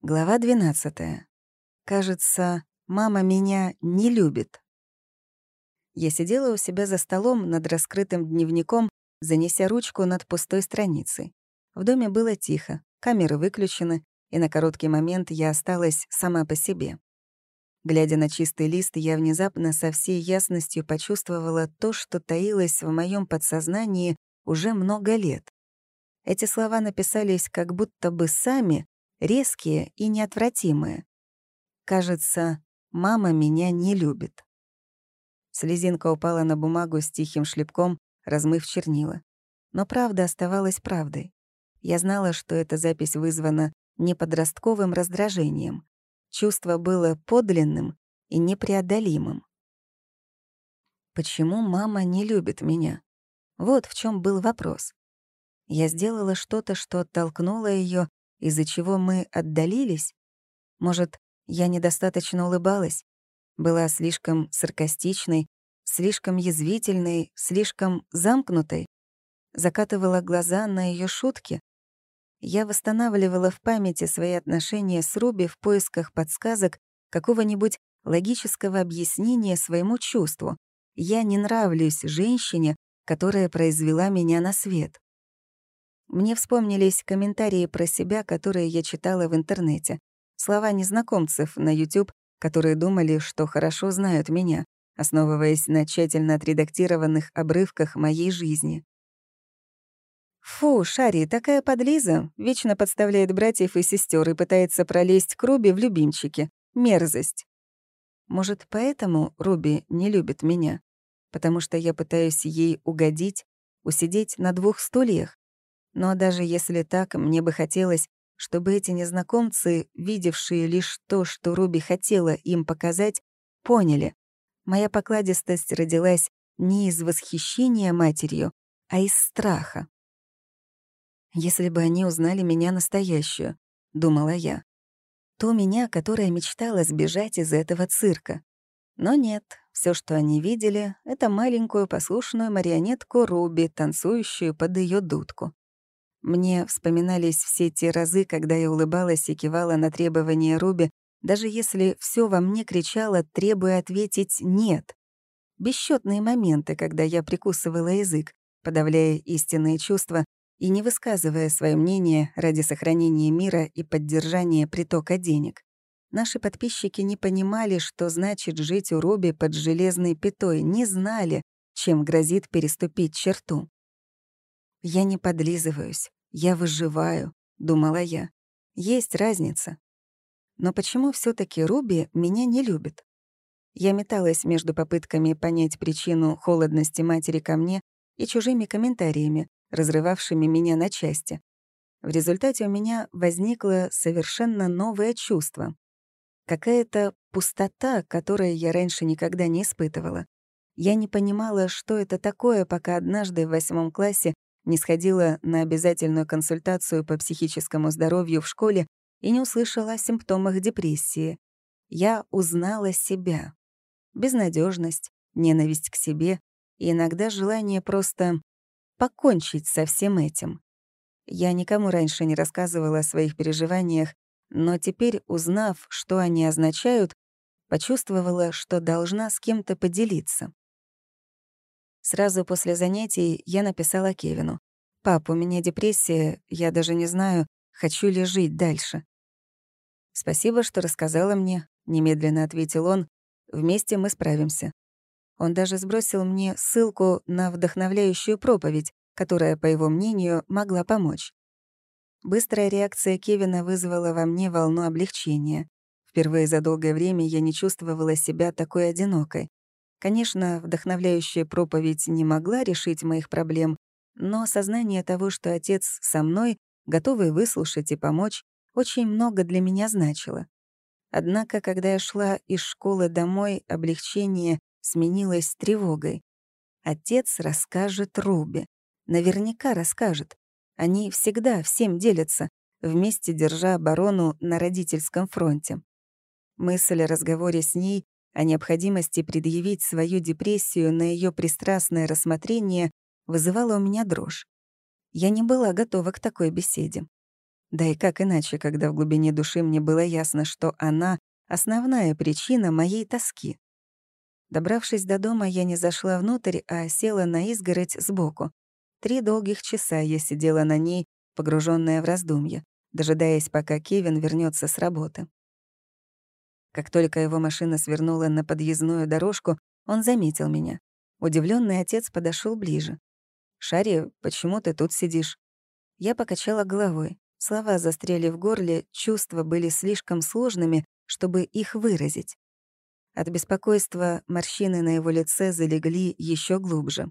Глава 12. Кажется, мама меня не любит. Я сидела у себя за столом над раскрытым дневником, занеся ручку над пустой страницей. В доме было тихо, камеры выключены, и на короткий момент я осталась сама по себе. Глядя на чистый лист, я внезапно со всей ясностью почувствовала то, что таилось в моем подсознании уже много лет. Эти слова написались как будто бы сами, резкие и неотвратимые. Кажется, мама меня не любит. Слезинка упала на бумагу с тихим шлепком, размыв чернила. Но правда оставалась правдой. Я знала, что эта запись вызвана не подростковым раздражением. Чувство было подлинным и непреодолимым. Почему мама не любит меня? Вот в чем был вопрос. Я сделала что-то, что оттолкнуло ее из-за чего мы отдалились? Может, я недостаточно улыбалась? Была слишком саркастичной, слишком язвительной, слишком замкнутой? Закатывала глаза на ее шутки? Я восстанавливала в памяти свои отношения с Руби в поисках подсказок какого-нибудь логического объяснения своему чувству. Я не нравлюсь женщине, которая произвела меня на свет. Мне вспомнились комментарии про себя, которые я читала в интернете. Слова незнакомцев на YouTube, которые думали, что хорошо знают меня, основываясь на тщательно отредактированных обрывках моей жизни. Фу, Шари, такая подлиза, вечно подставляет братьев и сестер и пытается пролезть к Руби в любимчики. Мерзость. Может, поэтому Руби не любит меня? Потому что я пытаюсь ей угодить, усидеть на двух стульях? Но даже если так, мне бы хотелось, чтобы эти незнакомцы, видевшие лишь то, что Руби хотела им показать, поняли. Моя покладистость родилась не из восхищения матерью, а из страха. «Если бы они узнали меня настоящую», — думала я, то меня, которая мечтала сбежать из этого цирка. Но нет, все, что они видели, — это маленькую послушную марионетку Руби, танцующую под ее дудку. Мне вспоминались все те разы, когда я улыбалась и кивала на требования Руби, даже если все во мне кричало, требуя ответить «нет». Бесчетные моменты, когда я прикусывала язык, подавляя истинные чувства и не высказывая свое мнение ради сохранения мира и поддержания притока денег. Наши подписчики не понимали, что значит жить у Руби под железной пятой, не знали, чем грозит переступить черту. Я не подлизываюсь, я выживаю, думала я. Есть разница. Но почему все таки Руби меня не любит? Я металась между попытками понять причину холодности матери ко мне и чужими комментариями, разрывавшими меня на части. В результате у меня возникло совершенно новое чувство. Какая-то пустота, которую я раньше никогда не испытывала. Я не понимала, что это такое, пока однажды в восьмом классе не сходила на обязательную консультацию по психическому здоровью в школе и не услышала о симптомах депрессии. Я узнала себя. Безнадежность, ненависть к себе и иногда желание просто покончить со всем этим. Я никому раньше не рассказывала о своих переживаниях, но теперь, узнав, что они означают, почувствовала, что должна с кем-то поделиться. Сразу после занятий я написала Кевину. «Пап, у меня депрессия, я даже не знаю, хочу ли жить дальше». «Спасибо, что рассказала мне», — немедленно ответил он. «Вместе мы справимся». Он даже сбросил мне ссылку на вдохновляющую проповедь, которая, по его мнению, могла помочь. Быстрая реакция Кевина вызвала во мне волну облегчения. Впервые за долгое время я не чувствовала себя такой одинокой. Конечно, вдохновляющая проповедь не могла решить моих проблем, но осознание того, что отец со мной, готовый выслушать и помочь, очень много для меня значило. Однако, когда я шла из школы домой, облегчение сменилось тревогой. Отец расскажет Руби. Наверняка расскажет. Они всегда всем делятся, вместе держа оборону на родительском фронте. Мысль о разговоре с ней о необходимости предъявить свою депрессию на ее пристрастное рассмотрение вызывала у меня дрожь. Я не была готова к такой беседе. Да и как иначе, когда в глубине души мне было ясно, что она — основная причина моей тоски. Добравшись до дома, я не зашла внутрь, а села на изгородь сбоку. Три долгих часа я сидела на ней, погруженная в раздумья, дожидаясь, пока Кевин вернется с работы. Как только его машина свернула на подъездную дорожку, он заметил меня. Удивленный отец подошел ближе. «Шари, почему ты тут сидишь?» Я покачала головой. Слова застряли в горле, чувства были слишком сложными, чтобы их выразить. От беспокойства морщины на его лице залегли еще глубже.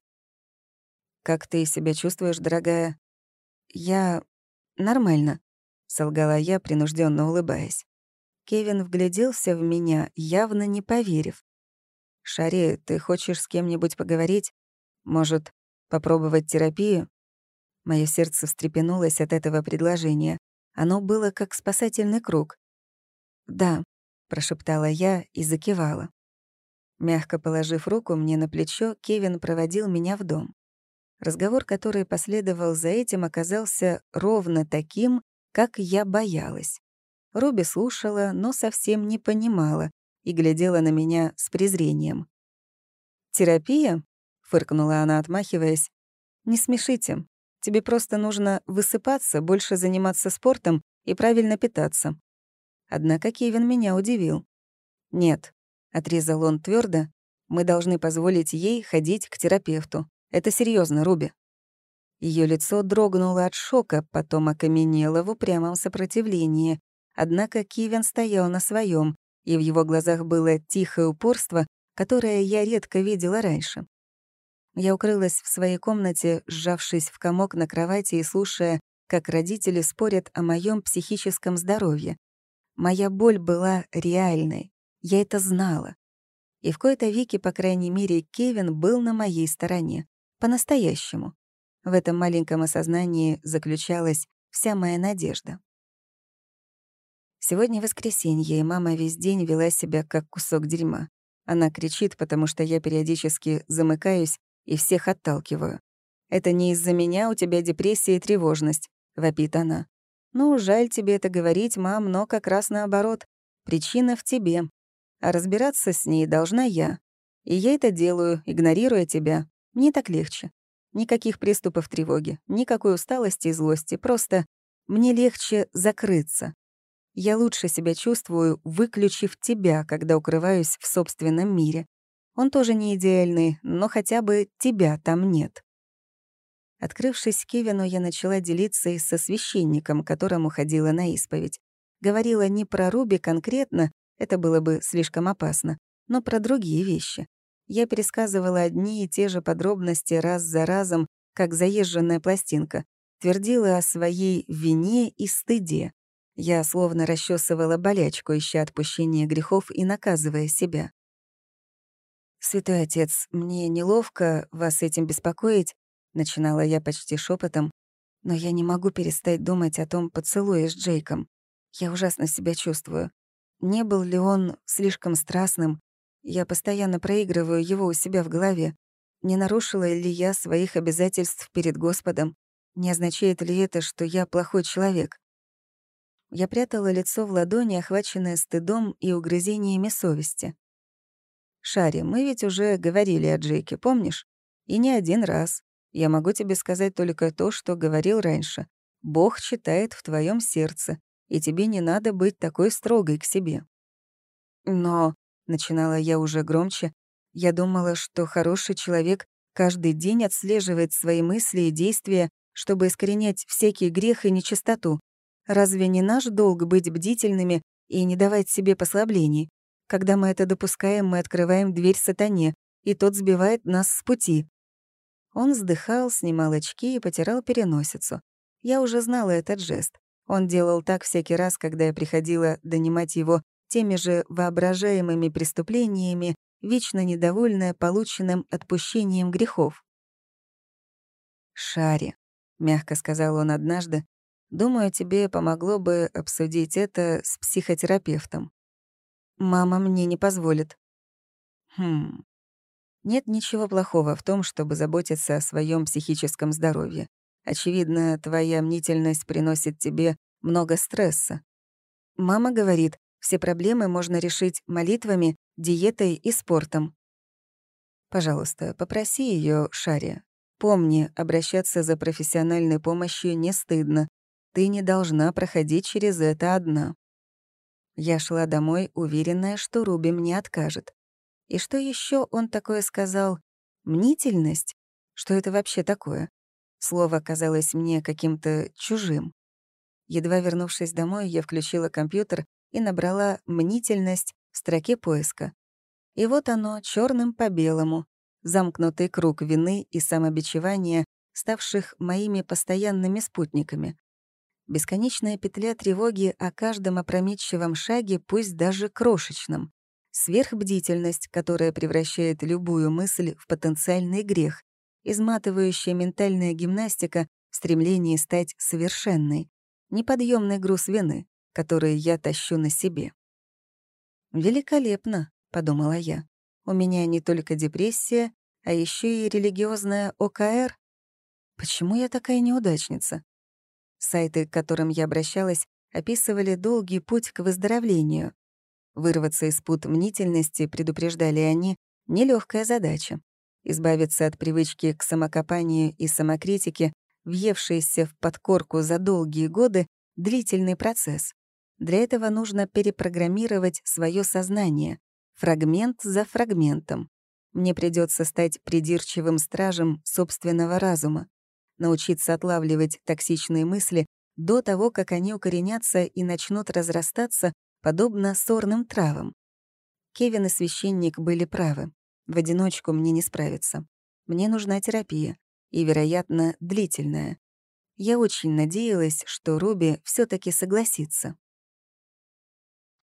«Как ты себя чувствуешь, дорогая?» «Я... нормально», — солгала я, принужденно улыбаясь. Кевин вгляделся в меня, явно не поверив. «Шари, ты хочешь с кем-нибудь поговорить? Может, попробовать терапию?» Моё сердце встрепенулось от этого предложения. Оно было как спасательный круг. «Да», — прошептала я и закивала. Мягко положив руку мне на плечо, Кевин проводил меня в дом. Разговор, который последовал за этим, оказался ровно таким, как я боялась. Руби слушала, но совсем не понимала и глядела на меня с презрением. «Терапия?» — фыркнула она, отмахиваясь. «Не смешите. Тебе просто нужно высыпаться, больше заниматься спортом и правильно питаться». Однако Кевин меня удивил. «Нет», — отрезал он твердо, «мы должны позволить ей ходить к терапевту. Это серьезно, Руби». Ее лицо дрогнуло от шока, потом окаменело в упрямом сопротивлении. Однако Кивен стоял на своем, и в его глазах было тихое упорство, которое я редко видела раньше. Я укрылась в своей комнате, сжавшись в комок на кровати и слушая, как родители спорят о моем психическом здоровье. Моя боль была реальной, я это знала. И в кои-то веки, по крайней мере, Кевин был на моей стороне. По-настоящему. В этом маленьком осознании заключалась вся моя надежда. Сегодня воскресенье, и мама весь день вела себя как кусок дерьма. Она кричит, потому что я периодически замыкаюсь и всех отталкиваю. «Это не из-за меня у тебя депрессия и тревожность», — вопит она. «Ну, жаль тебе это говорить, мам, но как раз наоборот. Причина в тебе. А разбираться с ней должна я. И я это делаю, игнорируя тебя. Мне так легче. Никаких приступов тревоги, никакой усталости и злости. Просто мне легче закрыться. Я лучше себя чувствую, выключив тебя, когда укрываюсь в собственном мире. Он тоже не идеальный, но хотя бы тебя там нет. Открывшись Кевину, я начала делиться и со священником, которому ходила на исповедь. Говорила не про Руби конкретно, это было бы слишком опасно, но про другие вещи. Я пересказывала одни и те же подробности раз за разом, как заезженная пластинка, твердила о своей вине и стыде. Я словно расчесывала болячку, ища отпущения грехов и наказывая себя. «Святой отец, мне неловко вас этим беспокоить», — начинала я почти шепотом, «но я не могу перестать думать о том поцелуе с Джейком. Я ужасно себя чувствую. Не был ли он слишком страстным? Я постоянно проигрываю его у себя в голове. Не нарушила ли я своих обязательств перед Господом? Не означает ли это, что я плохой человек?» Я прятала лицо в ладони, охваченное стыдом и угрызениями совести. Шари, мы ведь уже говорили о Джейке, помнишь? И не один раз. Я могу тебе сказать только то, что говорил раньше. Бог читает в твоем сердце, и тебе не надо быть такой строгой к себе. Но, — начинала я уже громче, — я думала, что хороший человек каждый день отслеживает свои мысли и действия, чтобы искоренять всякий грех и нечистоту. Разве не наш долг быть бдительными и не давать себе послаблений? Когда мы это допускаем, мы открываем дверь сатане, и тот сбивает нас с пути. Он вздыхал, снимал очки и потирал переносицу. Я уже знала этот жест. Он делал так всякий раз, когда я приходила донимать его теми же воображаемыми преступлениями, вечно недовольная полученным отпущением грехов. «Шари», — мягко сказал он однажды, «думаю, тебе помогло бы обсудить это с психотерапевтом. Мама мне не позволит. Хм. Нет ничего плохого в том, чтобы заботиться о своем психическом здоровье. Очевидно, твоя мнительность приносит тебе много стресса. Мама говорит, все проблемы можно решить молитвами, диетой и спортом. Пожалуйста, попроси ее, Шари. Помни, обращаться за профессиональной помощью не стыдно. Ты не должна проходить через это одна. Я шла домой, уверенная, что Руби мне откажет. И что еще он такое сказал? Мнительность? Что это вообще такое? Слово казалось мне каким-то чужим. Едва вернувшись домой, я включила компьютер и набрала «мнительность» в строке поиска. И вот оно, черным по белому, замкнутый круг вины и самобичевания, ставших моими постоянными спутниками. Бесконечная петля тревоги о каждом опрометчивом шаге, пусть даже крошечном. Сверхбдительность, которая превращает любую мысль в потенциальный грех. Изматывающая ментальная гимнастика в стремлении стать совершенной. Неподъемный груз вины, который я тащу на себе. «Великолепно», — подумала я. «У меня не только депрессия, а еще и религиозная ОКР. Почему я такая неудачница? Сайты, к которым я обращалась, описывали долгий путь к выздоровлению. Вырваться из пут мнительности, предупреждали они, нелегкая задача. Избавиться от привычки к самокопанию и самокритике, въевшейся в подкорку за долгие годы, — длительный процесс. Для этого нужно перепрограммировать свое сознание, фрагмент за фрагментом. Мне придется стать придирчивым стражем собственного разума, научиться отлавливать токсичные мысли до того, как они укоренятся и начнут разрастаться, подобно сорным травам. Кевин и священник были правы. В одиночку мне не справиться. Мне нужна терапия, и, вероятно, длительная. Я очень надеялась, что Руби все таки согласится.